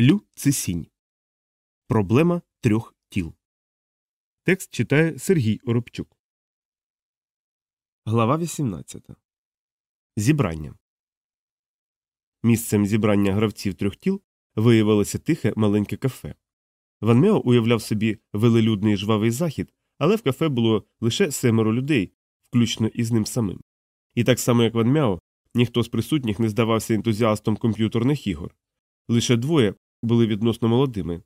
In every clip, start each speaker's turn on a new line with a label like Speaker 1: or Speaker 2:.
Speaker 1: Лю Цисінь. Проблема трьох тіл. Текст читає Сергій Оробчук. Глава 18. Зібрання. Місцем зібрання гравців трьох тіл виявилося тихе маленьке кафе. Ван Мео уявляв собі велелюдний жвавий захід, але в кафе було лише семеро людей, включно із ним самим. І так само, як Ван Мяо, ніхто з присутніх не здавався ентузіастом комп'ютерних ігор. Лише двоє були відносно молодими.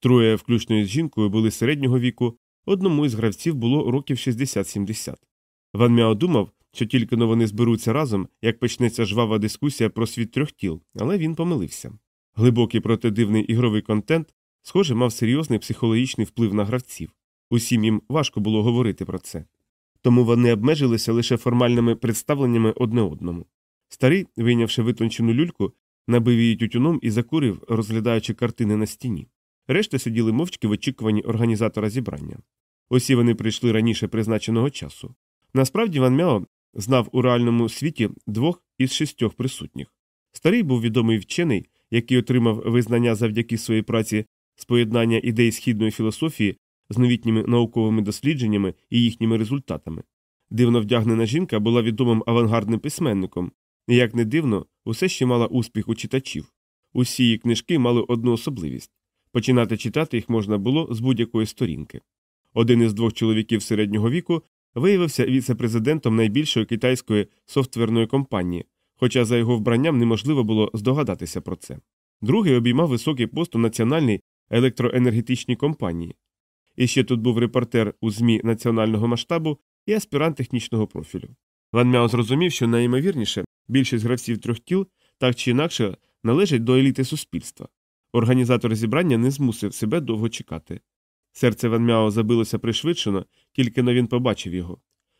Speaker 1: Троє, включно із жінкою, були середнього віку, одному із гравців було років 60-70. Ван Мяо думав, що тільки но вони зберуться разом, як почнеться жвава дискусія про світ трьох тіл, але він помилився. Глибокий проте дивний ігровий контент, схоже, мав серйозний психологічний вплив на гравців. Усім їм важко було говорити про це. Тому вони обмежилися лише формальними представленнями одне одному. Старий, вийнявши витончену люльку, набив її тютюном і закурив, розглядаючи картини на стіні. Решта сиділи мовчки в очікуванні організатора зібрання. Усі вони прийшли раніше призначеного часу. Насправді Ван Мяо знав у реальному світі двох із шістьох присутніх. Старий був відомий вчений, який отримав визнання завдяки своїй праці з поєднання ідей східної філософії з новітніми науковими дослідженнями і їхніми результатами. Дивно вдягнена жінка була відомим авангардним письменником, і, як не дивно, усе ще мала успіх у читачів. Усі її книжки мали одну особливість починати читати їх можна було з будь-якої сторінки. Один із двох чоловіків середнього віку виявився віце-президентом найбільшої китайської софтверної компанії, хоча за його вбранням неможливо було здогадатися про це. Другий обіймав високий пост у національній електроенергетичній компанії. І ще тут був репортер у ЗМІ національного масштабу і аспірант технічного профілю. Ван Мяо зрозумів, що найімовірніше більшість гравців трьох тіл так чи інакше належать до еліти суспільства. Організатор зібрання не змусив себе довго чекати. Серце Ван Мяо забилося пришвидшено, тільки но він побачив його.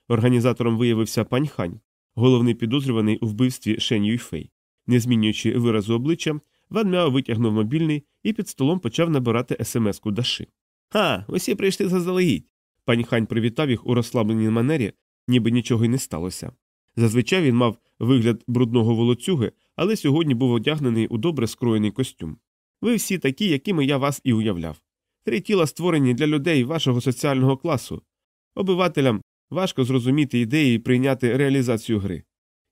Speaker 1: Організатором виявився пань Хань, головний підозрюваний у вбивстві Шень Юйфей. Не змінюючи виразу обличчя, Ван Мяо витягнув мобільний і під столом почав набирати смс-ку Даши. Ха, усі прийшли заздалегідь. Пані Хань привітав їх у розслабленій манері, ніби нічого й не сталося. Зазвичай він мав вигляд брудного волоцюги, але сьогодні був одягнений у добре скроєний костюм. Ви всі такі, якими я вас і уявляв. Три тіла створені для людей вашого соціального класу. Обивателям важко зрозуміти ідеї і прийняти реалізацію гри.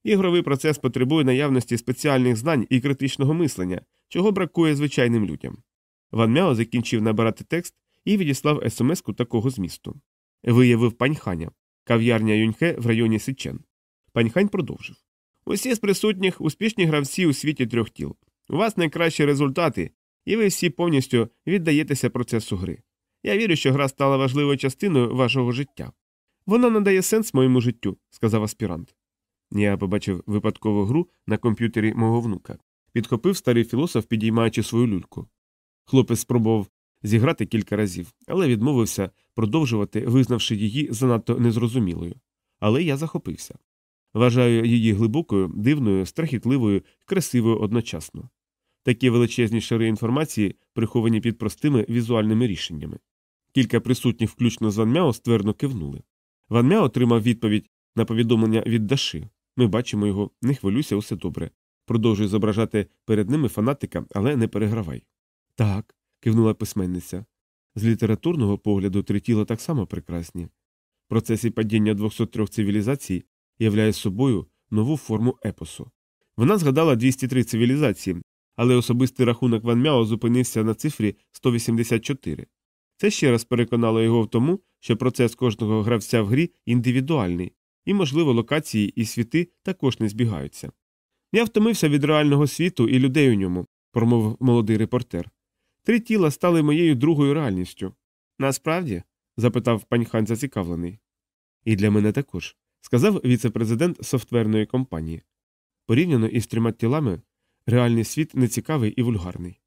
Speaker 1: Ігровий процес потребує наявності спеціальних знань і критичного мислення, чого бракує звичайним людям. Ван Мяо закінчив набирати текст і відіслав смс-ку такого змісту. Виявив паньханя, кав'ярня Юньхе в районі Сичен. Паньхань продовжив Усі з присутніх успішні гравці у світі трьох тіл. У вас найкращі результати, і ви всі повністю віддаєтеся процесу гри. Я вірю, що гра стала важливою частиною вашого життя. Вона надає сенс моєму життю, сказав аспірант. Я побачив випадкову гру на комп'ютері мого внука. Підхопив старий філософ, підіймаючи свою люльку. Хлопець спробував зіграти кілька разів, але відмовився продовжувати, визнавши її занадто незрозумілою. Але я захопився. Вважаю її глибокою, дивною, страхітливою красивою одночасно. Такі величезні шари інформації приховані під простими візуальними рішеннями. Кілька присутніх, включно з Ван Мяо, ствердно кивнули. Ван Мяо отримав відповідь на повідомлення від Даши. Ми бачимо його, не хвилюйся, усе добре. Продовжуй зображати перед ними фанатика, але не перегравай. Так, кивнула письменниця. З літературного погляду три тіла так само прекрасні. В процесі падіння 203 цивілізацій являє собою нову форму епосу. Вона згадала 203 цивілізації, але особистий рахунок Ван Мяо зупинився на цифрі 184. Це ще раз переконало його в тому, що процес кожного гравця в грі індивідуальний, і, можливо, локації і світи також не збігаються. Я втомився від реального світу і людей у ньому, промовив молодий репортер. Три тіла стали моєю другою реальністю. Насправді? запитав паньхан зацікавлений. І для мене також, сказав віце-президент софтверної компанії. Порівняно із трьома тілами, реальний світ нецікавий і вульгарний.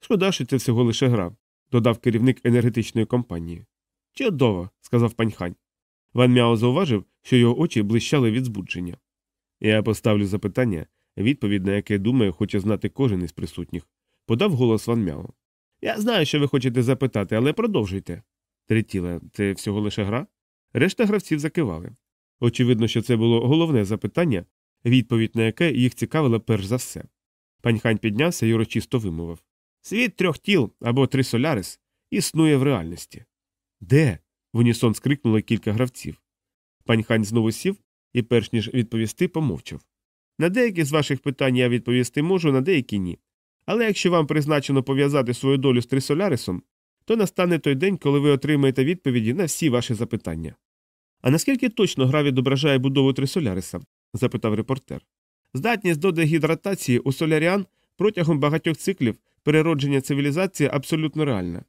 Speaker 1: Шкода, що це всього лише гра, додав керівник енергетичної компанії. Чудово, сказав паньхань. Ван Мяо зауважив, що його очі блищали від збудження. Я поставлю запитання, відповідь на яке думаю, хоче знати кожен із присутніх. Подав голос Ван Мяо. Я знаю, що ви хочете запитати, але продовжуйте. Третіла, це всього лише гра? Решта гравців закивали. Очевидно, що це було головне запитання, відповідь на яке їх цікавила перш за все. Паньхань піднявся і урочисто вимовив Світ трьох тіл або трисолярис існує в реальності. Де? в унісон скрикнуло кілька гравців. Пань Хань знову сів і, перш ніж відповісти, помовчав. На деякі з ваших питань я відповісти можу, на деякі ні. Але якщо вам призначено пов'язати свою долю з Трисолярисом, то настане той день, коли ви отримаєте відповіді на всі ваші запитання. А наскільки точно гра відображає будову Трисоляриса? запитав репортер. Здатність до дегідратації у соляріан протягом багатьох циклів переродження цивілізації абсолютно реальна.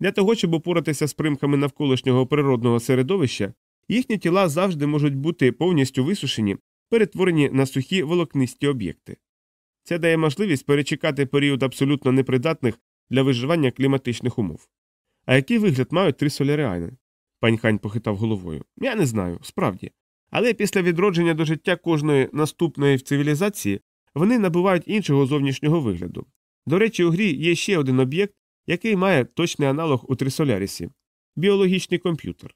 Speaker 1: Для того, щоб упоратися з примками навколишнього природного середовища, їхні тіла завжди можуть бути повністю висушені, перетворені на сухі волокнисті об'єкти. Це дає можливість перечекати період абсолютно непридатних для виживання кліматичних умов. А який вигляд мають три соляріани? Пань Хань похитав головою. Я не знаю, справді. Але після відродження до життя кожної наступної в цивілізації вони набувають іншого зовнішнього вигляду. До речі, у грі є ще один об'єкт, який має точний аналог у Трисолярісі біологічний комп'ютер.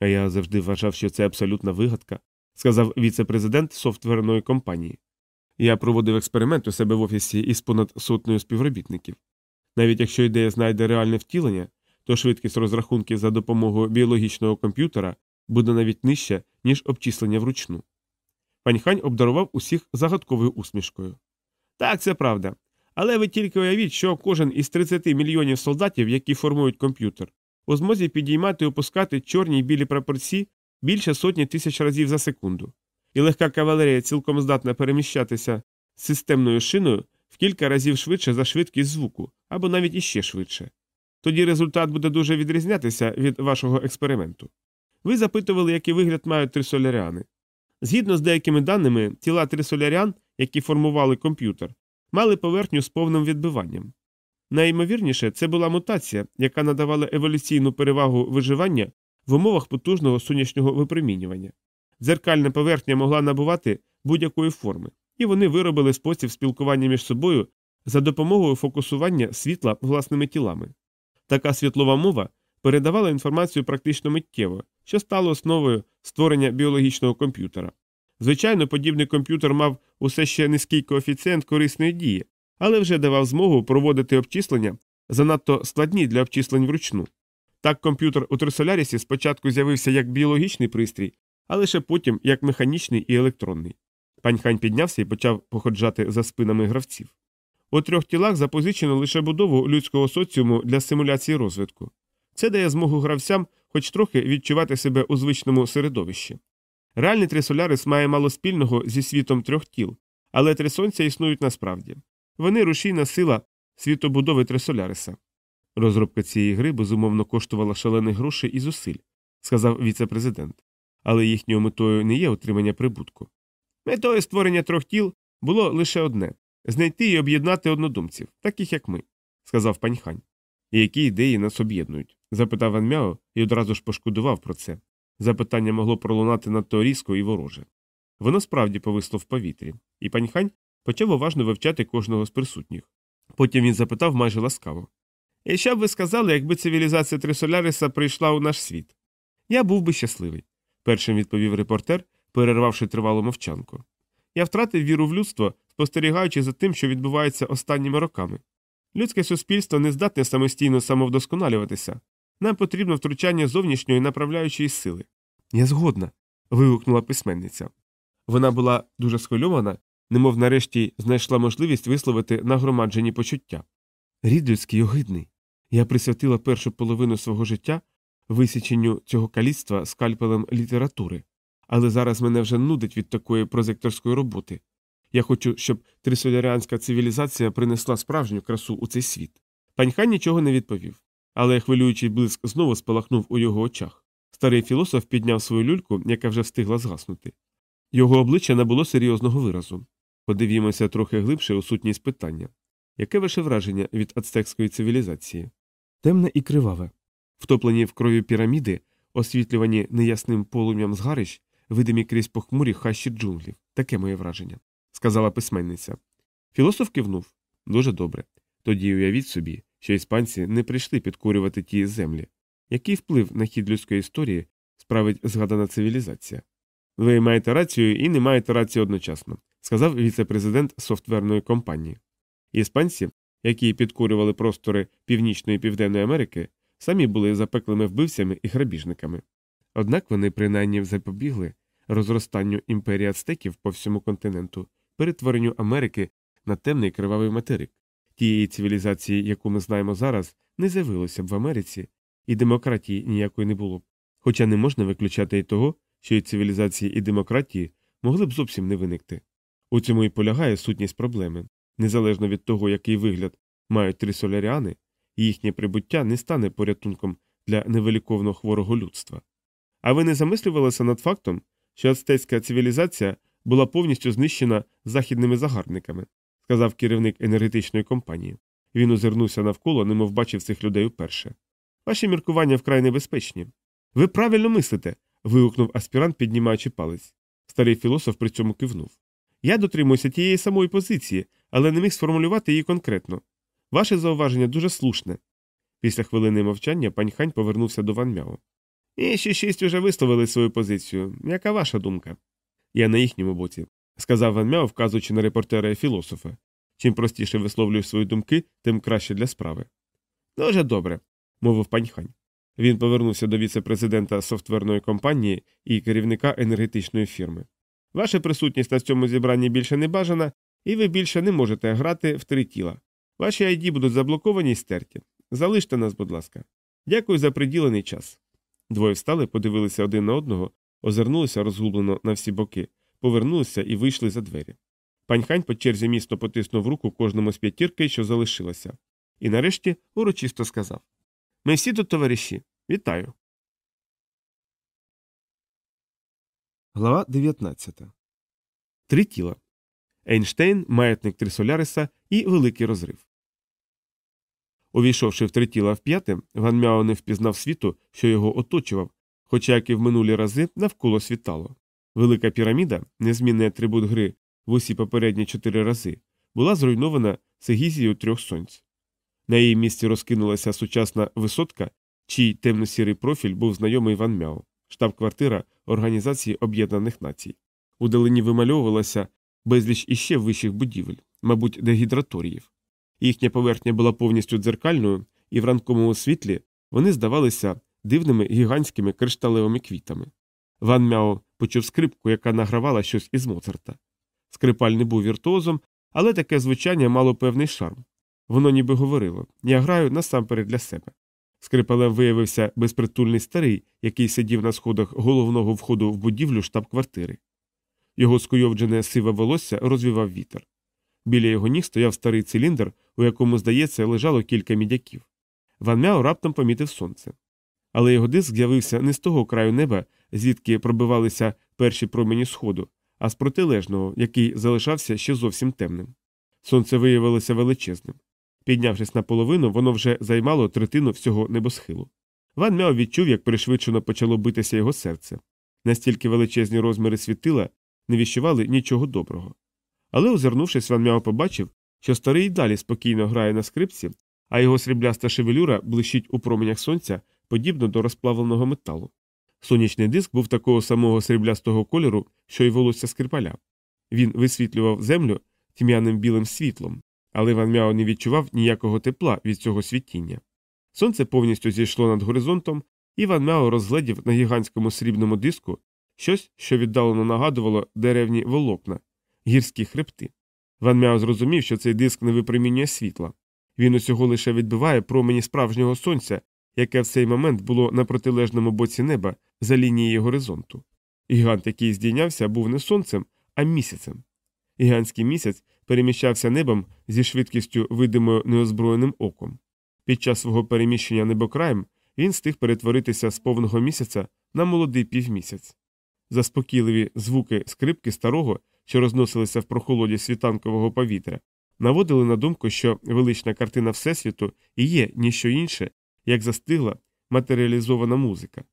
Speaker 1: А я завжди вважав, що це абсолютна вигадка, сказав віце-президент софтверної компанії. Я проводив експеримент у себе в офісі із понад сотнею співробітників. Навіть якщо ідея знайде реальне втілення, то швидкість розрахунків за допомогою біологічного комп'ютера буде навіть нижча, ніж обчислення вручну. Паньхань обдарував усіх загадковою усмішкою. Так, це правда. Але ви тільки уявіть, що кожен із 30 мільйонів солдатів, які формують комп'ютер, у змозі підіймати і опускати чорні й білі прапорці більше сотні тисяч разів за секунду, і легка кавалерія цілком здатна переміщатися системною шиною в кілька разів швидше за швидкість звуку, або навіть іще швидше. Тоді результат буде дуже відрізнятися від вашого експерименту. Ви запитували, який вигляд мають трисоляріани. Згідно з деякими даними, тіла трисоляріан, які формували комп'ютер, мали поверхню з повним відбиванням. Найімовірніше, це була мутація, яка надавала еволюційну перевагу виживання в умовах потужного сонячного випромінювання. Дзеркальна поверхня могла набувати будь-якої форми, і вони виробили спосіб спілкування між собою за допомогою фокусування світла власними тілами. Така світлова мова передавала інформацію практично миттєво, що стало основою створення біологічного комп'ютера. Звичайно, подібний комп'ютер мав усе ще низький коефіцієнт корисної дії, але вже давав змогу проводити обчислення занадто складні для обчислень вручну. Так комп'ютер у Трисолярісі спочатку з'явився як біологічний пристрій, а лише потім як механічний і електронний. Пань Хань піднявся і почав походжати за спинами гравців. У трьох тілах запозичено лише будову людського соціуму для симуляції розвитку. Це дає змогу гравцям хоч трохи відчувати себе у звичному середовищі. Реальний Трисолярис має мало спільного зі світом трьох тіл, але три сонця існують насправді. Вони рушійна сила світобудови Трисоляриса. Розробка цієї гри безумовно коштувала шалених грошей і зусиль, сказав віце-президент, але їхньою метою не є отримання прибутку. Метою створення трьох тіл було лише одне знайти і об'єднати однодумців, таких як ми, сказав паньхань. І які ідеї нас об'єднують? запитав Ван Мяо і одразу ж пошкодував про це. Запитання могло пролунати надто різко і вороже. Воно справді повисло в повітрі, і паньхань почав уважно вивчати кожного з присутніх. Потім він запитав майже ласкаво І що б ви сказали, якби цивілізація Трисоляриса прийшла у наш світ? Я був би щасливий, першим відповів репортер, перервавши тривалу мовчанку. Я втратив віру в людство, спостерігаючи за тим, що відбувається останніми роками. Людське суспільство не здатне самостійно самовдосконалюватися. Нам потрібно втручання зовнішньої направляючої сили. Я згодна. вигукнула письменниця. Вона була дуже схвильована, немов нарешті знайшла можливість висловити нагромаджені почуття. Рід людський огидний. Я присвятила першу половину свого життя висіченню цього каліцтва скальпелем літератури, але зараз мене вже нудить від такої прозекторської роботи. Я хочу, щоб трисоляріанська цивілізація принесла справжню красу у цей світ. Паньхан нічого не відповів, але хвилюючий блиск знову спалахнув у його очах. Старий філософ підняв свою люльку, яка вже встигла згаснути. Його обличчя не було серйозного виразу. Подивімося трохи глибше у сутність питання. Яке ваше враження від ацтекської цивілізації? Темне і криваве. Втоплені в крові піраміди, освітлювані неясним полум'ям згарищ, видимі крізь похмурі хащі джунглів. Таке моє враження сказала письменниця. Філософ кивнув дуже добре. Тоді уявіть собі, що іспанці не прийшли підкорювати ті землі. Який вплив на хід людської історії справить згадана цивілізація? Ви маєте рацію і не маєте рації одночасно, сказав віце-президент софтверної компанії. Іспанці які підкорювали простори Північної і Південної Америки, самі були запеклими вбивцями і грабіжниками. Однак вони принаймні запобігли розростанню імперії ацтеків по всьому континенту, перетворенню Америки на темний кривавий материк. Тієї цивілізації, яку ми знаємо зараз, не з'явилося б в Америці, і демократії ніякої не було б. Хоча не можна виключати й того, що і цивілізації і демократії могли б зовсім не виникти. У цьому і полягає сутність проблеми. Незалежно від того, який вигляд мають три соляріани, їхнє прибуття не стане порятунком для невеликовно хворого людства. А ви не замислювалися над фактом, що ацтецька цивілізація була повністю знищена західними загарбниками, сказав керівник енергетичної компанії. Він озирнувся навколо, немов бачив цих людей уперше. Ваші міркування вкрай небезпечні. Ви правильно мислите. вигукнув аспірант, піднімаючи палець. Старий філософ при цьому кивнув. Я дотримуюся тієї самої позиції, але не міг сформулювати її конкретно. Ваше зауваження дуже слушне. Після хвилини мовчання пань Хань повернувся до Ван Мяо. І ще шість уже висловили свою позицію. Яка ваша думка? Я на їхньому боці, сказав Ван Мяо, вказуючи на репортера і філософа. Чим простіше висловлюєш свої думки, тим краще для справи. Дуже добре, мовив пань Хань. Він повернувся до віце-президента софтверної компанії і керівника енергетичної фірми. Ваша присутність на цьому зібранні більше не бажана, і ви більше не можете грати в три тіла. Ваші ID будуть заблоковані і стерті. Залиште нас, будь ласка. Дякую за приділений час. Двоє встали, подивилися один на одного, озирнулися розгублено на всі боки, повернулися і вийшли за двері. Пань Хань по черзі міцно потиснув руку кожному з п'ятірки, що залишилося, і нарешті урочисто сказав Ми всі тут товариші. Вітаю. Глава 19. Три тіла. Ейнштейн, маятник Трисоляриса і великий розрив. Увійшовши в три тіла в п'яте, Ван Мяо не впізнав світу, що його оточував, хоча, як і в минулі рази, навколо світало. Велика піраміда, незмінний атрибут гри в усі попередні чотири рази, була зруйнована сегізією трьох сонць. На її місці розкинулася сучасна висотка, чий темно-сірий профіль був знайомий Ван Мяо, штаб-квартира Організації Об'єднаних Націй. У далині вимальовувалася безліч іще вищих будівель, мабуть, дегідраторіїв. Їхня поверхня була повністю дзеркальною, і в ранковому світлі вони здавалися дивними гігантськими кришталевими квітами. Ван Мяо почув скрипку, яка награвала щось із Моцарта. Скрипаль не був віртуозом, але таке звучання мало певний шарм. Воно ніби говорило я граю насамперед для себе. Скрипалем виявився безпритульний старий, який сидів на сходах головного входу в будівлю штаб-квартири. Його скуйовджене сиве волосся розвівав вітер. Біля його ніг стояв старий циліндр, у якому, здається, лежало кілька мідяків. Ван Мяо раптом помітив сонце. Але його диск з'явився не з того краю неба, звідки пробивалися перші промені сходу, а з протилежного, який залишався ще зовсім темним. Сонце виявилося величезним. Піднявшись наполовину, воно вже займало третину всього небосхилу. Ван Мяо відчув, як пришвидшено почало битися його серце. Настільки величезні розміри світила не віщували нічого доброго. Але, озирнувшись, Ван Мяо побачив, що старий й далі спокійно грає на скрипці, а його срібляста шевелюра блищить у променях сонця, подібно до розплавленого металу. Сонячний диск був такого самого сріблястого кольору, що й волосся скрипаля. Він висвітлював землю тьмяним білим світлом, але Ван Мяо не відчував ніякого тепла від цього світіння. Сонце повністю зійшло над горизонтом, і Ван Мяо розгледів на гігантському срібному диску щось, що віддалено нагадувало деревні волокна, гірські хребти. Ван Мяо зрозумів, що цей диск не випромінює світла. Він усього лише відбиває промені справжнього сонця, яке в цей момент було на протилежному боці неба за лінією горизонту. Гігант, який здійнявся, був не сонцем, а місяцем. Гігантський місяць переміщався небом зі швидкістю видимою неозброєним оком. Під час свого переміщення небокраєм він встиг перетворитися з повного місяця на молодий півмісяць. Заспокійливі звуки скрипки старого, що розносилися в прохолоді світанкового повітря, наводили на думку, що велична картина Всесвіту і є ніщо інше, як застигла матеріалізована музика.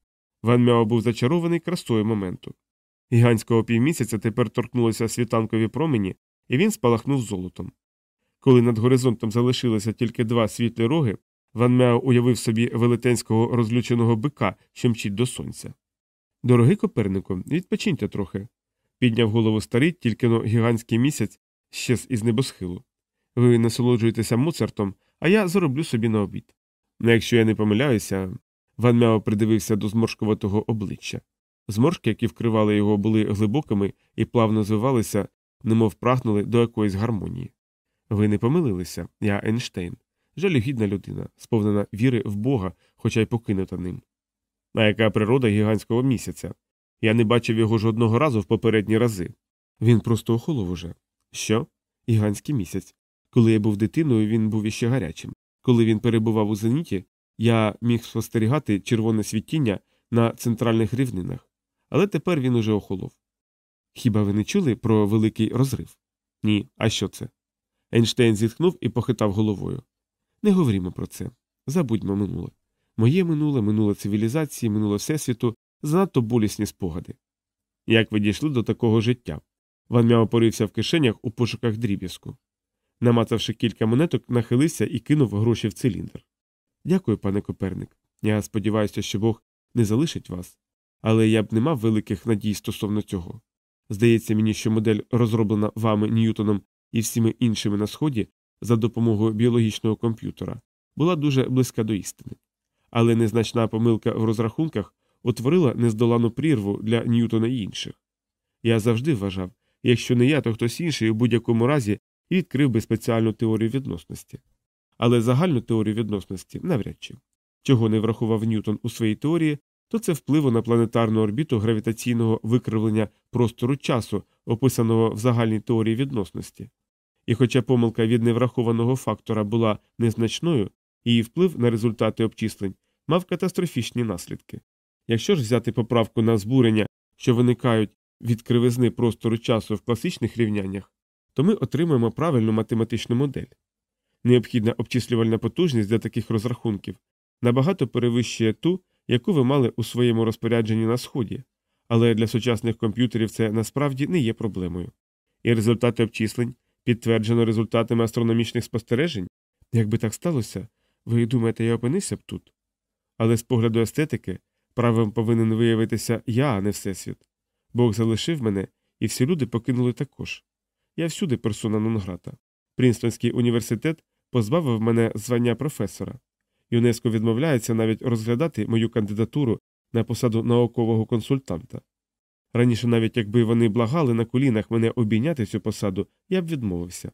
Speaker 1: Ван Мяо був зачарований красою моменту. Гігантського півмісяця тепер торкнулися світанкові промені, і він спалахнув золотом. Коли над горизонтом залишилося тільки два світлі роги, Ван Мяо уявив собі велетенського розлюченого бика, що мчить до сонця. Дорогий Копернику, відпочиньте трохи. Підняв голову старий, тільки но гігантський місяць щез із небосхилу. Ви насолоджуєтеся Моцартом, а я зароблю собі на обід. Ну, якщо я не помиляюся, Ван Мяо придивився до зморшкуватого обличчя. Зморшки, які вкривали його, були глибокими і плавно звивалися, немов прагнули до якоїсь гармонії. Ви не помилилися, я Ейнштейн. жалюгідна людина, сповнена віри в Бога, хоча й покинута ним. А яка природа гігантського місяця? Я не бачив його жодного разу в попередні рази. Він просто охолов уже. Що? Гігантський місяць. Коли я був дитиною, він був іще гарячим. Коли він перебував у зеніті, я міг спостерігати червоне світіння на центральних рівнинах, але тепер він уже охолов. Хіба ви не чули про великий розрив? Ні, а що це? Ейнштейн зітхнув і похитав головою. Не говоримо про це. Забудьмо минуле. Моє минуле, минуле цивілізації, минуле всесвіту, занадто болісні спогади. Як ви дійшли до такого життя? Ван Мяо порився в кишенях у пошуках дріб'язку. Намацавши кілька монеток, нахилився і кинув гроші в циліндр. Дякую, пане Коперник. Я сподіваюся, що Бог не залишить вас, але я б не мав великих надій стосовно цього. Здається мені, що модель, розроблена вами Ньютоном і всіми іншими на сході за допомогою біологічного комп'ютера, була дуже близька до істини. Але незначна помилка в розрахунках утворила нездолану прірву для Ньютона і інших. Я завжди вважав, якщо не я, то хтось інший у будь-якому разі відкрив би спеціальну теорію відносності. Але загальну теорію відносності навряд чи. Чого не врахував Ньютон у своїй теорії, то це впливу на планетарну орбіту гравітаційного викривлення простору часу, описаного в загальній теорії відносності. І хоча помилка від неврахованого фактора була незначною, її вплив на результати обчислень мав катастрофічні наслідки. Якщо ж взяти поправку на збурення, що виникають від кривизни простору часу в класичних рівняннях, то ми отримаємо правильну математичну модель. Необхідна обчислювальна потужність для таких розрахунків набагато перевищує ту, яку ви мали у своєму розпорядженні на сході, але для сучасних комп'ютерів це насправді не є проблемою. І результати обчислень підтверджено результатами астрономічних спостережень. Якби так сталося, ви думаєте, я опинився б тут? Але з погляду естетики правим повинен виявитися я, а не Всесвіт. Бог залишив мене, і всі люди покинули також. Я всюди персона нон-грата. Принстонський університет позбавив мене звання професора. ЮНЕСКО відмовляється навіть розглядати мою кандидатуру на посаду наукового консультанта. Раніше, навіть якби вони благали на колінах мене обійняти цю посаду, я б відмовився.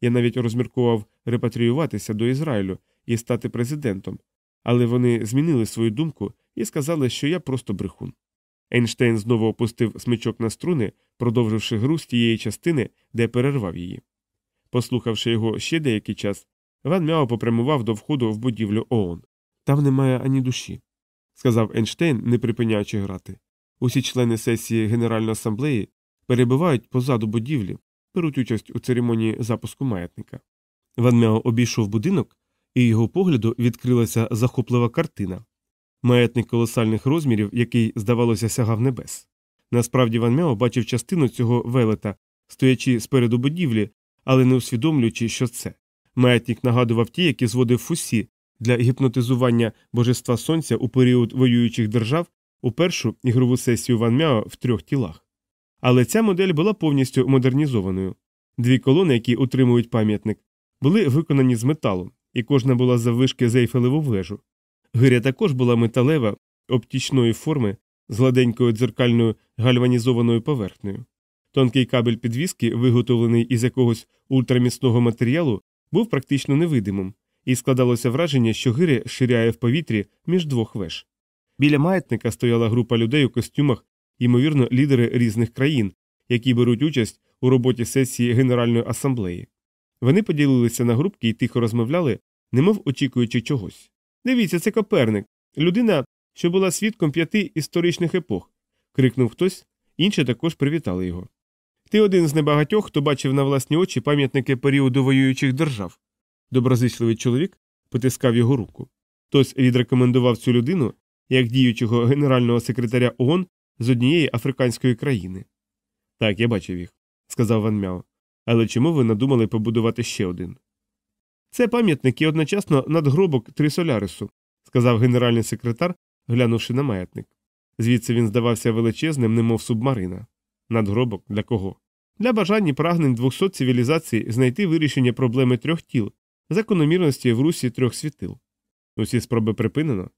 Speaker 1: Я навіть розміркував репатріюватися до Ізраїлю і стати президентом, але вони змінили свою думку і сказали, що я просто брехун. Ейнштейн знову опустив смичок на струни, продовживши гру з тієї частини, де перервав її. Послухавши його ще деякий час, Ван Мяо попрямував до входу в будівлю ООН. Там немає ані душі, сказав Ейнштейн, не припиняючи грати. Усі члени сесії Генеральної асамблеї перебувають позаду будівлі, беруть участь у церемонії запуску маятника. Ван Мяо обійшов будинок, і його погляду відкрилася захоплива картина маятник колосальних розмірів, який, здавалося, сягав небес. Насправді Ван Мяо бачив частину цього велета, стоячи спереду будівлі, але не усвідомлюючи, що це. Маятник нагадував ті, які зводив фусі для гіпнотизування божества сонця у період воюючих держав у першу ігрову сесію Ван Мяо в трьох тілах. Але ця модель була повністю модернізованою. Дві колони, які утримують пам'ятник, були виконані з металу, і кожна була заввишки з ейфелеву вежу. Гиря також була металева, оптічної форми з гладенькою дзеркальною гальванізованою поверхнею. Тонкий кабель підвіски, виготовлений із якогось ультраміцного матеріалу, був практично невидимим, і складалося враження, що гиря ширяє в повітрі між двох веж. Біля маятника стояла група людей у костюмах, ймовірно, лідери різних країн, які беруть участь у роботі сесії Генеральної асамблеї. Вони поділилися на групки і тихо розмовляли, немов очікуючи чогось. Дивіться, це Коперник, людина, що була свідком п'яти історичних епох. крикнув хтось, інші також привітали його. Ти один з небагатьох, хто бачив на власні очі пам'ятники періоду воюючих держав. Доброзичливий чоловік потискав його руку. Хтось відрекомендував цю людину як діючого генерального секретаря ООН з однієї африканської країни. Так, я бачив їх, сказав Ван Мяо. Але чому ви надумали побудувати ще один? Це пам'ятник і одночасно надгробок Трисолярису, сказав генеральний секретар, глянувши на маятник. Звідси він здавався величезним, немов субмарина. Надгробок для кого? для бажань і прагнень 200 цивілізацій знайти вирішення проблеми трьох тіл, закономірності в русі трьох світил. Усі спроби припинено.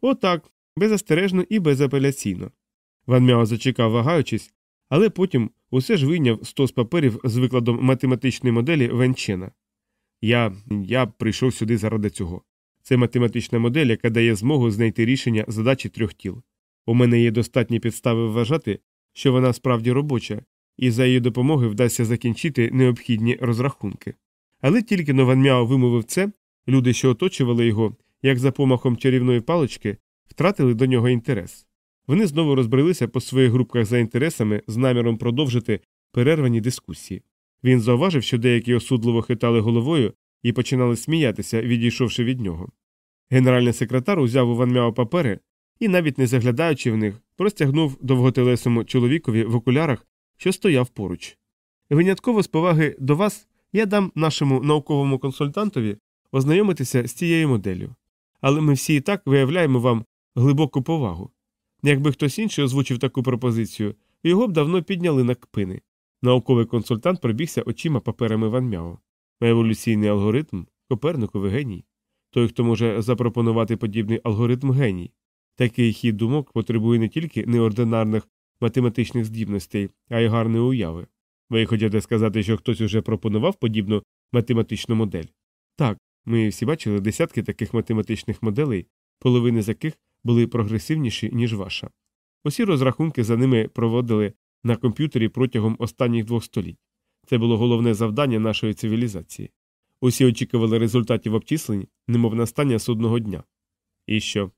Speaker 1: Отак, беззастережно і безапеляційно. Ван Мяо зачекав, вагаючись, але потім усе ж вийняв стос паперів з викладом математичної моделі Венчена. Я я прийшов сюди заради цього. Це математична модель, яка дає змогу знайти рішення задачі трьох тіл. У мене є достатні підстави вважати, що вона справді робоча, і за її допомогою вдасться закінчити необхідні розрахунки. Але тільки но Ван Мяо вимовив це, люди, що оточували його, як за помахом чарівної палички, втратили до нього інтерес. Вони знову розбрелися по своїх групках за інтересами з наміром продовжити перервані дискусії. Він зауважив, що деякі осудливо хитали головою і починали сміятися, відійшовши від нього. Генеральний секретар узяв у Ван Мяо папери і, навіть не заглядаючи в них, простягнув довготелесому чоловікові в окулярах, що стояв поруч. Винятково з поваги до вас я дам нашому науковому консультантові ознайомитися з цією моделлю. Але ми всі і так виявляємо вам глибоку повагу. Якби хтось інший озвучив таку пропозицію, його б давно підняли на кпини. Науковий консультант пробігся очима паперами Ван Мяо. Еволюційний алгоритм Коперниковий геній. Той, хто може запропонувати подібний алгоритм геній. Такий хід думок потребує не тільки неординарних математичних здібностей, а й гарної уяви. Ви хочете сказати, що хтось уже пропонував подібну математичну модель? Так, ми всі бачили десятки таких математичних моделей, половини з яких були прогресивніші, ніж ваша. Усі розрахунки за ними проводили на комп'ютері протягом останніх двох століть. Це було головне завдання нашої цивілізації. Усі очікували результатів обчислень, немов настання судного дня. І що?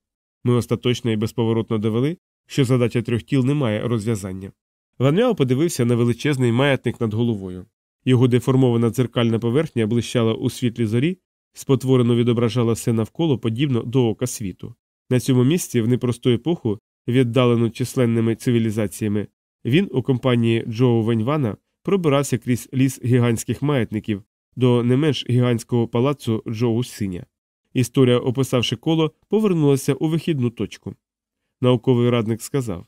Speaker 1: Ми остаточно і безповоротно довели, що задача трьох тіл не має розв'язання. Ван подивився на величезний маятник над головою. Його деформована дзеркальна поверхня блищала у світлі зорі, спотворено відображала все навколо подібно до ока світу. На цьому місці, в непросту епоху, віддалену численними цивілізаціями, він у компанії Джоу Веньвана пробирався крізь ліс гігантських маятників до не менш гігантського палацу Джоу Синя. Історія, описавши коло, повернулася у вихідну точку. Науковий радник сказав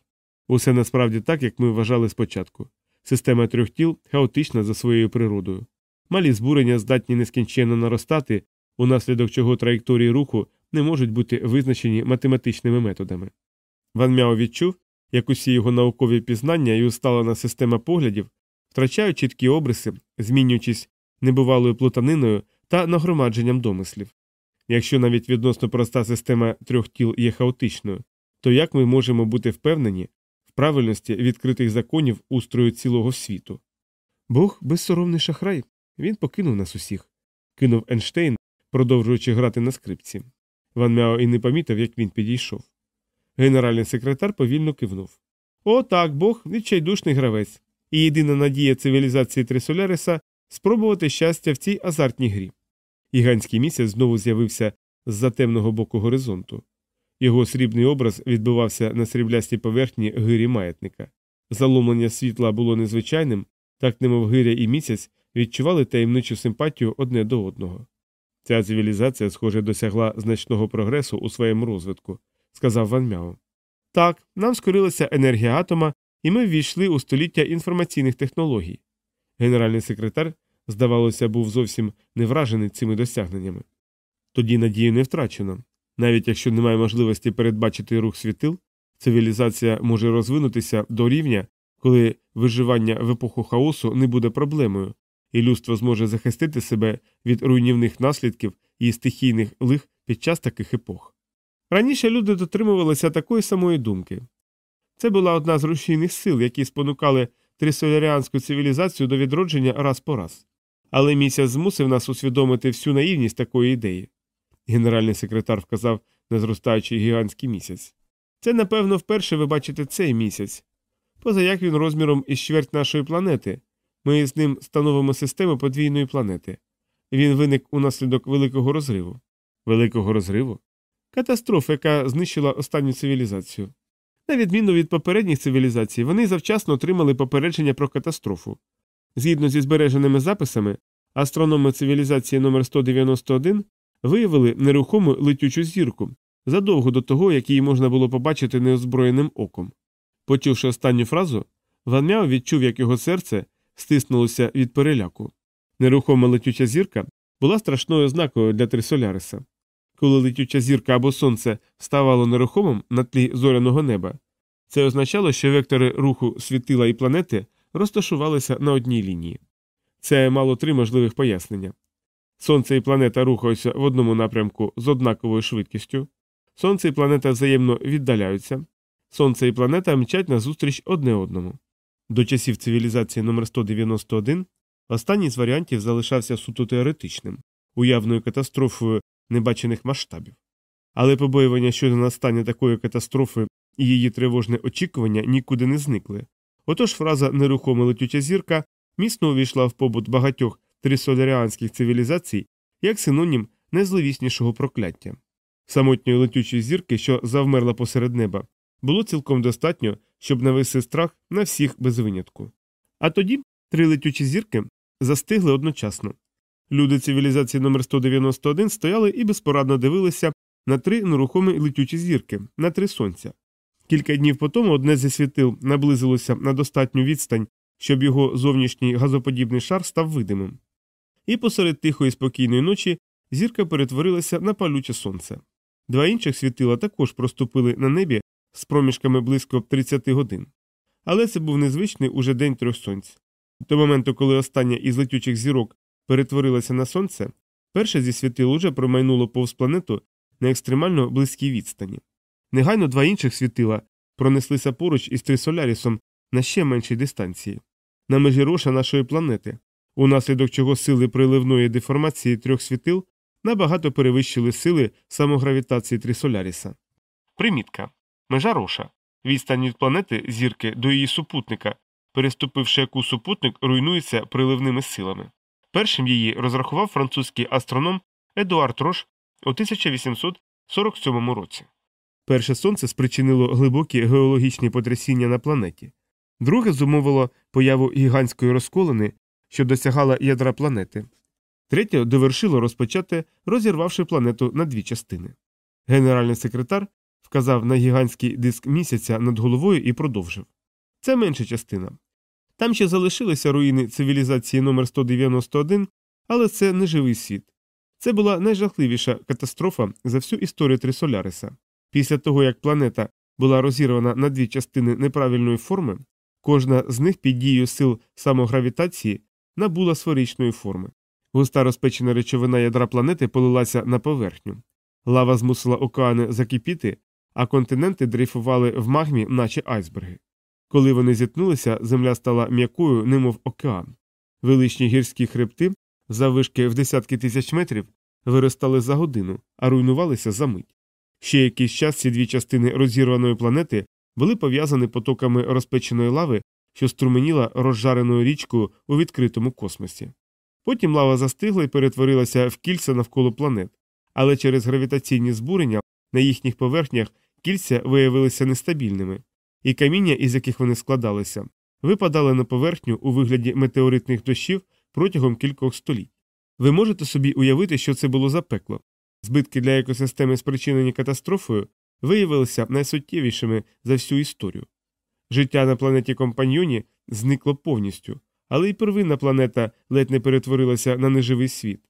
Speaker 1: усе насправді так, як ми вважали спочатку. Система трьох тіл хаотична за своєю природою. Малі збурення здатні нескінченно наростати, унаслідок чого траєкторії руху не можуть бути визначені математичними методами. Ван Мяо відчув, як усі його наукові пізнання і усталена система поглядів втрачають чіткі обриси, змінюючись небувалою плутаниною та нагромадженням домислів. Якщо навіть відносно проста система трьох тіл є хаотичною, то як ми можемо бути впевнені в правильності відкритих законів устрою цілого світу? Бог безсоромний шахрай, він покинув нас усіх, кинув Ейнштейн, продовжуючи грати на скрипці. Ван Мяо і не помітив, як він підійшов. Генеральний секретар повільно кивнув. О, так, Бог відчайдушний гравець, і єдина надія цивілізації Трисоляриса спробувати щастя в цій азартній грі. Гігантський місяць знову з'явився з за темного боку горизонту. Його срібний образ відбивався на сріблястій поверхні гирі маятника. Заломлення світла було незвичайним, так немов гиря і місяць відчували таємничу симпатію одне до одного. Ця цивілізація, схоже, досягла значного прогресу у своєму розвитку, сказав Ван Мяо. Так, нам скорилася енергія атома, і ми ввійшли у століття інформаційних технологій. Генеральний секретар, здавалося, був зовсім не вражений цими досягненнями. Тоді надію не втрачено. Навіть якщо немає можливості передбачити рух світил, цивілізація може розвинутися до рівня, коли виживання в епоху хаосу не буде проблемою, і людство зможе захистити себе від руйнівних наслідків і стихійних лих під час таких епох. Раніше люди дотримувалися такої самої думки. Це була одна з рушійних сил, які спонукали трисоляріанську цивілізацію до відродження раз по раз. Але місяць змусив нас усвідомити всю наївність такої ідеї. Генеральний секретар вказав на зростаючий гігантський місяць. Це, напевно, вперше ви бачите цей місяць. Поза як він розміром із чверть нашої планети, ми з ним становимо систему подвійної планети. Він виник унаслідок великого розриву. Великого розриву? Катастрофа, яка знищила останню цивілізацію. На відміну від попередніх цивілізацій, вони завчасно отримали попередження про катастрофу. Згідно зі збереженими записами, астрономи цивілізації номер 191 виявили нерухому летючу зірку задовго до того, як її можна було побачити неозброєним оком. Почувши останню фразу, Ван Мяо відчув, як його серце стиснулося від переляку. Нерухома летюча зірка була страшною ознакою для Трисоляриса. Коли летюча зірка або сонце ставало нерухомим на тлі зоряного неба, це означало, що вектори руху світила і планети розташувалися на одній лінії. Це мало три можливих пояснення. Сонце і планета рухаються в одному напрямку з однаковою швидкістю, сонце і планета взаємно віддаляються, сонце і планета мчать назустріч одне одному. До часів цивілізації номер 191 останній з варіантів залишався суто теоретичним, уявною катастрофою небачених масштабів. Але побоювання щодо настання такої катастрофи і її тривожне очікування нікуди не зникли. Отож фраза нерухома летюча зірка міцно увійшла в побут багатьох трисоляріанських цивілізацій як синонім найзловіснішого прокляття. Самотньої летючої зірки, що завмерла посеред неба, було цілком достатньо, щоб навести страх на всіх без винятку. А тоді три летючі зірки застигли одночасно. Люди цивілізації номер 191 стояли і безпорадно дивилися на три нерухомі летючі зірки, на три сонця. Кілька днів по тому одне зі світил наблизилося на достатню відстань, щоб його зовнішній газоподібний шар став видимим. І посеред тихої спокійної ночі зірка перетворилася на палюче сонце. Два інших світила також проступили на небі з проміжками близько 30 годин. Але це був незвичний уже день трьох сонць. До моменту, коли остання із летючих зірок перетворилася на сонце, перше зі світил уже промайнуло повз планету на екстремально близькій відстані. Негайно два інших світила пронеслися поруч із Трисолярісом на ще меншій дистанції, на межі роша нашої планети, унаслідок чого сили приливної деформації трьох світил набагато перевищили сили самогравітації Трисоляріса. Примітка межа роша відстань від планети зірки до її супутника, переступивши яку супутник руйнується приливними силами. Першим її розрахував французький астроном Едуард Рош у 1847 році. Перше сонце спричинило глибокі геологічні потрясіння на планеті, друге зумовило появу гігантської розколини, що досягала ядра планети, третє довершило розпочати, розірвавши планету на дві частини. Генеральний секретар вказав на гігантський диск місяця над головою і продовжив. Це менша частина. Там ще залишилися руїни цивілізації номер 191 але це не живий світ. Це була найжахливіша катастрофа за всю історію Трисоляриса. Після того, як планета була розірвана на дві частини неправильної форми, кожна з них під дією сил самогравітації набула сферичної форми. Густа розпечена речовина ядра планети полилася на поверхню. Лава змусила океани закипіти, а континенти дрейфували в магмі, наче айсберги. Коли вони зіткнулися, земля стала м'якою, немов океан. Величні гірські хребти, заввишки в десятки тисяч метрів, виростали за годину, а руйнувалися за мить. Ще якийсь час ці дві частини розірваної планети були пов'язані потоками розпеченої лави, що струменіла розжареною річкою у відкритому космосі. Потім лава застигла і перетворилася в кільця навколо планет, але через гравітаційні збурення на їхніх поверхнях кільця виявилися нестабільними, і каміння, із яких вони складалися, випадали на поверхню у вигляді метеоритних дощів протягом кількох століть. Ви можете собі уявити, що це було за пекло. Збитки для екосистеми, спричинені катастрофою, виявилися найсуттєвішими за всю історію. Життя на планеті компаньйоні зникло повністю, але й первинна планета ледь не перетворилася на неживий світ.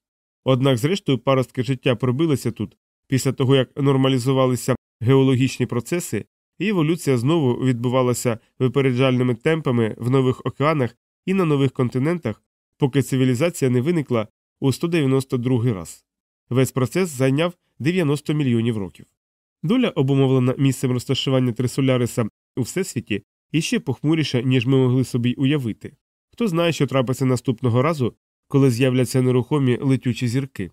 Speaker 1: Однак, зрештою, паростки життя пробилися тут, після того як нормалізувалися геологічні процеси, і еволюція знову відбувалася випереджальними темпами в нових океанах і на нових континентах, поки цивілізація не виникла у 192 раз. Весь процес зайняв 90 мільйонів років. Доля, обумовлена місцем розташування Трисоляриса у всесвіті, іще похмуріша, ніж ми могли собі уявити. Хто знає, що трапиться наступного разу, коли з'являться нерухомі летючі зірки.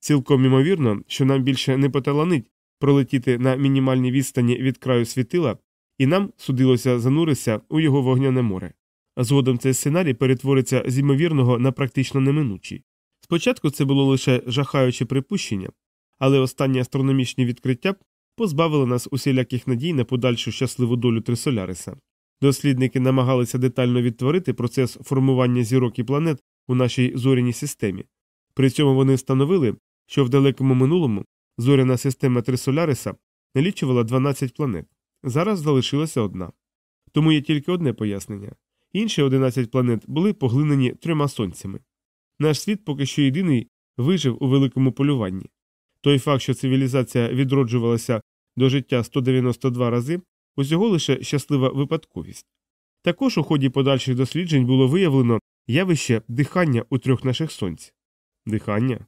Speaker 1: Цілком імовірно, що нам більше не поталанить пролетіти на мінімальній відстані від краю світила, і нам судилося зануритися у його вогняне море. Згодом цей сценарій перетвориться з ймовірного на практично неминучий. Спочатку це було лише жахаюче припущення, але останні астрономічні відкриття позбавили нас усіляких надій на подальшу щасливу долю Трисоляриса. Дослідники намагалися детально відтворити процес формування зірок і планет у нашій зоряній системі. При цьому вони встановили, що в далекому минулому зоряна система Трисоляриса налічувала 12 планет, зараз залишилася одна. Тому є тільки одне пояснення інші 11 планет були поглинені трьома сонцями. Наш світ поки що єдиний вижив у великому полюванні. Той факт, що цивілізація відроджувалася до життя 192 рази, усього лише щаслива випадковість. Також у ході подальших досліджень було виявлено явище дихання у трьох наших сонць. Дихання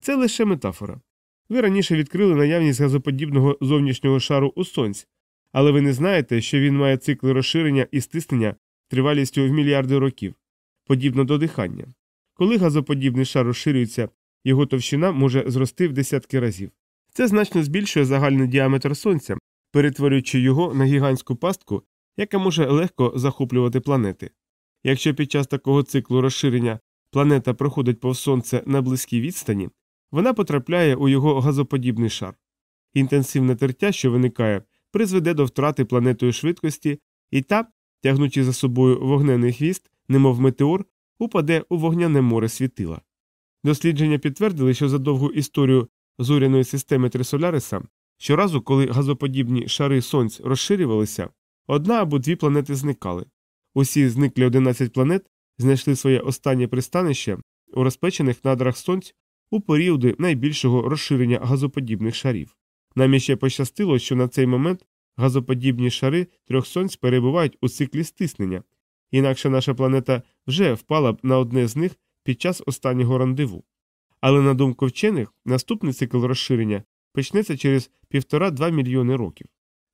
Speaker 1: це лише метафора. Ви раніше відкрили наявність газоподібного зовнішнього шару у сонць, але ви не знаєте, що він має цикли розширення і стиснення тривалістю в мільярди років, подібно до дихання. Коли газоподібний шар розширюється, його товщина може зрости в десятки разів. Це значно збільшує загальний діаметр сонця, перетворюючи його на гігантську пастку, яка може легко захоплювати планети. Якщо під час такого циклу розширення планета проходить повз сонце на близькій відстані, вона потрапляє у його газоподібний шар. Інтенсивне тертя, що виникає, призведе до втрати планетою швидкості, і та, тягнучи за собою вогнений хвіст, немов метеор, упаде у вогняне море світила. Дослідження підтвердили, що за довгу історію зоряної системи Трисоляриса щоразу, коли газоподібні шари сонць розширювалися, одна або дві планети зникали. Усі зниклі 11 планет знайшли своє останнє пристанище у розпечених надрах сонць у періоди найбільшого розширення газоподібних шарів. Нам іще пощастило, що на цей момент газоподібні шари трьох сонць перебувають у циклі стиснення, інакше наша планета вже впала б на одне з них під час останнього рандеву. Але на думку вчених, наступний цикл розширення почнеться через півтора-два мільйони років.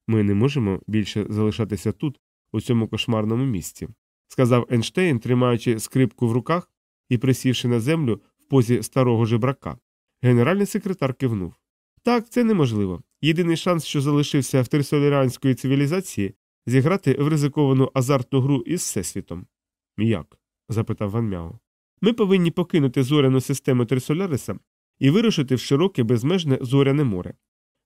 Speaker 1: Ми не можемо більше залишатися тут, у цьому кошмарному місці, сказав Ейнштейн, тримаючи скрипку в руках і присівши на землю позі старого жебрака. Генеральний секретар кивнув. Так, це неможливо. Єдиний шанс, що залишився в трисоляріанської цивілізації, зіграти в ризиковану азартну гру із Всесвітом. Як? запитав Ван Мяо. Ми повинні покинути зоряну систему Трисоляриса і вирушити в широке безмежне зоряне море.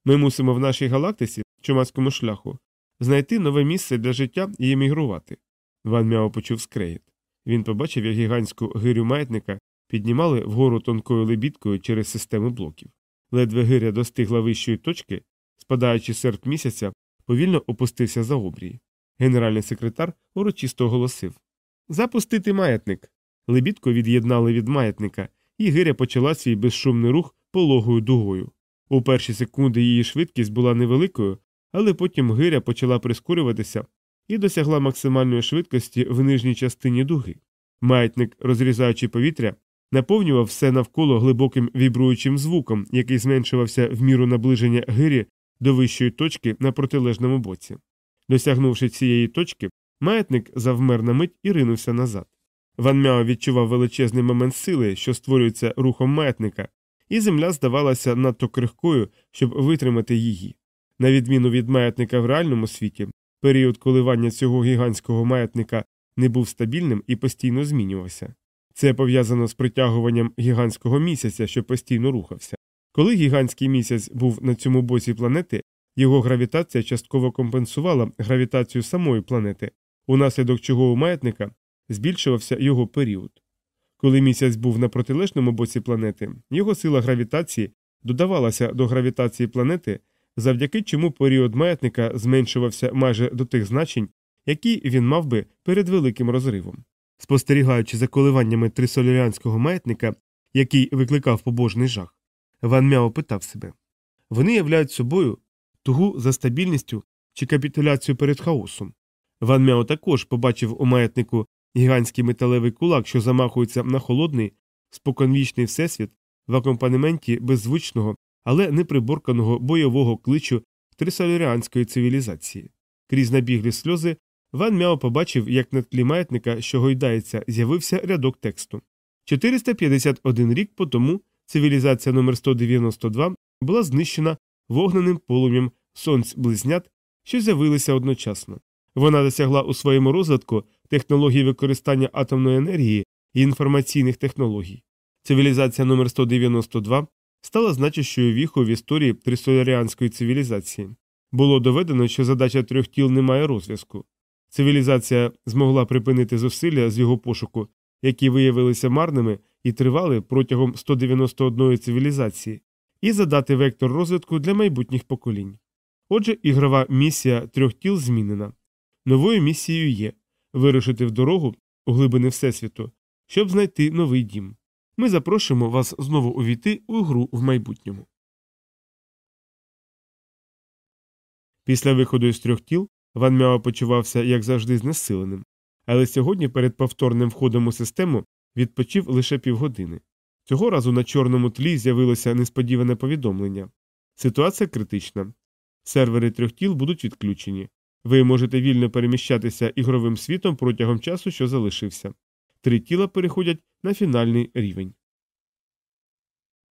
Speaker 1: Ми мусимо в нашій галактиці, чумацькому шляху, знайти нове місце для життя і емігрувати. Ван Мяо почув скрегіт. Він побачив, як гігантську гирю маятника піднімали вгору тонкою лебідкою через систему блоків. Ледве гиря достигла вищої точки, спадаючи серед місяця, повільно опустився за обрій. Генеральний секретар урочисто оголосив Запустити маятник. Лебідку від'єднали від маятника, і гиря почала свій безшумний рух пологою дугою. У перші секунди її швидкість була невеликою, але потім гиря почала прискорюватися і досягла максимальної швидкості в нижній частині дуги. Маятник, розрізаючи повітря, наповнював все навколо глибоким вібруючим звуком, який зменшувався в міру наближення гирі до вищої точки на протилежному боці. Досягнувши цієї точки, маятник завмер на мить і ринувся назад. Ван Мяо відчував величезний момент сили, що створюється рухом маятника, і земля здавалася надто крихкою, щоб витримати її. На відміну від маятника в реальному світі, період коливання цього гігантського маятника не був стабільним і постійно змінювався. Це пов'язано з притягуванням гігантського місяця, що постійно рухався. Коли гігантський місяць був на цьому боці планети, його гравітація частково компенсувала гравітацію самої планети, унаслідок чого у маятника збільшувався його період. Коли місяць був на протилежному боці планети, його сила гравітації додавалася до гравітації планети, завдяки чому період маятника зменшувався майже до тих значень, які він мав би перед великим розривом. Спостерігаючи за коливаннями трисоляріанського маятника, який викликав побожний жах, Ван Мяо питав себе вони являють собою тугу за стабільністю чи капітуляцію перед хаосом. Ван Мяо також побачив у маятнику гігантський металевий кулак, що замахується на холодний, споконвічний всесвіт в акомпанементі беззвучного, але неприборканого бойового кличу трисоляріанської цивілізації. Крізь набіглі сльози Ван Мяо побачив, як на тлі маятника, що гойдається, з'явився рядок тексту. 451 рік по тому цивілізація номер 192 була знищена вогненим полум'ям сонць близнят, що з'явилися одночасно. Вона досягла у своєму розвитку технологій використання атомної енергії і інформаційних технологій. Цивілізація номер 192 стала значущою віхою в історії трисоляріанської цивілізації. Було доведено, що задача трьох тіл не має розв'язку. Цивілізація змогла припинити зусилля з його пошуку, які виявилися марними і тривали протягом 191 цивілізації, і задати вектор розвитку для майбутніх поколінь. Отже, ігрова місія трьох тіл змінена. Новою місією є вирушити в дорогу у глибини Всесвіту, щоб знайти новий дім. Ми запрошуємо вас знову увійти у гру в майбутньому. Після виходу із трьох тіл Ван Мяо почувався, як завжди, знесиленим, але сьогодні перед повторним входом у систему відпочив лише півгодини. Цього разу на чорному тлі з'явилося несподіване повідомлення. Ситуація критична. Сервери трьох тіл будуть відключені. Ви можете вільно переміщатися ігровим світом протягом часу, що залишився. Три тіла переходять на фінальний рівень.